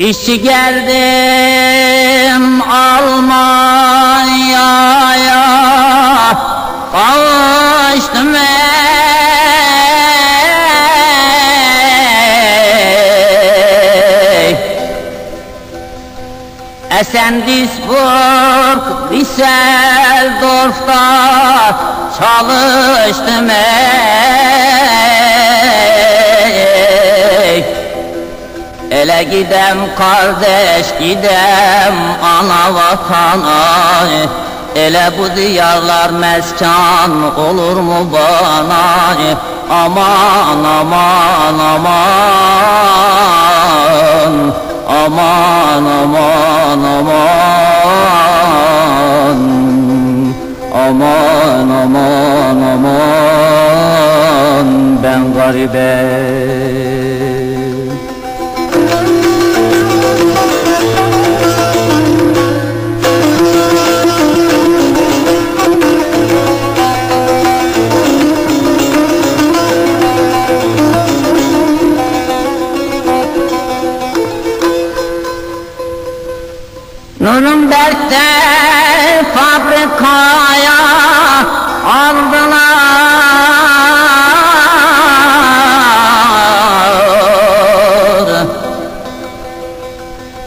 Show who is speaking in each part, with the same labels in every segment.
Speaker 1: İşçi geldim Almanya'ya. Kavuştum ey Esendisburg, Düsseldorf'ta çalıştım. Ey Gidem kardeş gidem ana vatana. Ele bu diyarlar meskan olur mu bana? Aman aman aman. Aman aman aman. Aman aman aman. Ben garibim Nürnberg'de fabrikaya aldılar.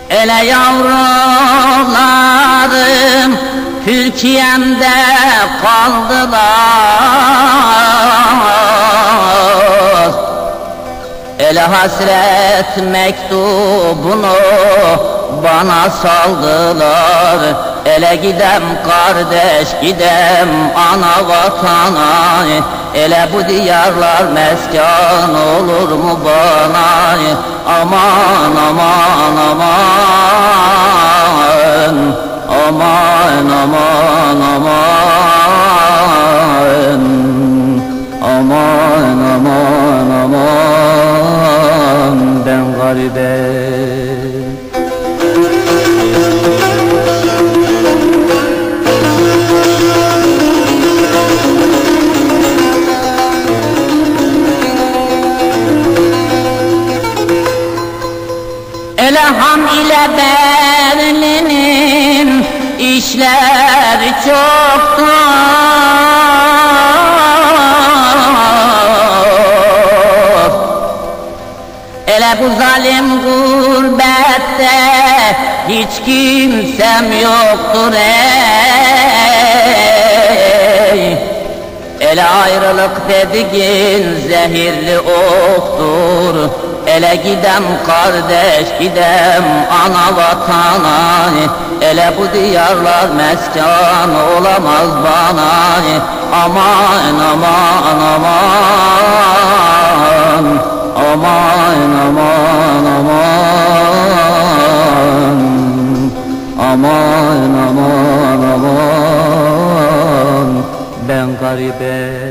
Speaker 1: Ele yavrularım Türkiye'mde kaldılar. Ele hasret mektubunu bana saldılar. Ele gidem kardeş gidem ana vatana. Ele bu diyarlar meskan olur mu bana? Aman aman aman. Aman aman aman Elham ile Berlin'in işleri çoktur. Ele bu zalim gurbette hiç kimsem yoktur ey. Ele ayrılık dediğin zehirli oktur Ele gidem kardeş gidem ana vatana Ele bu diyarlar meskan olamaz bana Aman aman aman. Aman aman aman. Aman aman aman. Ben garibe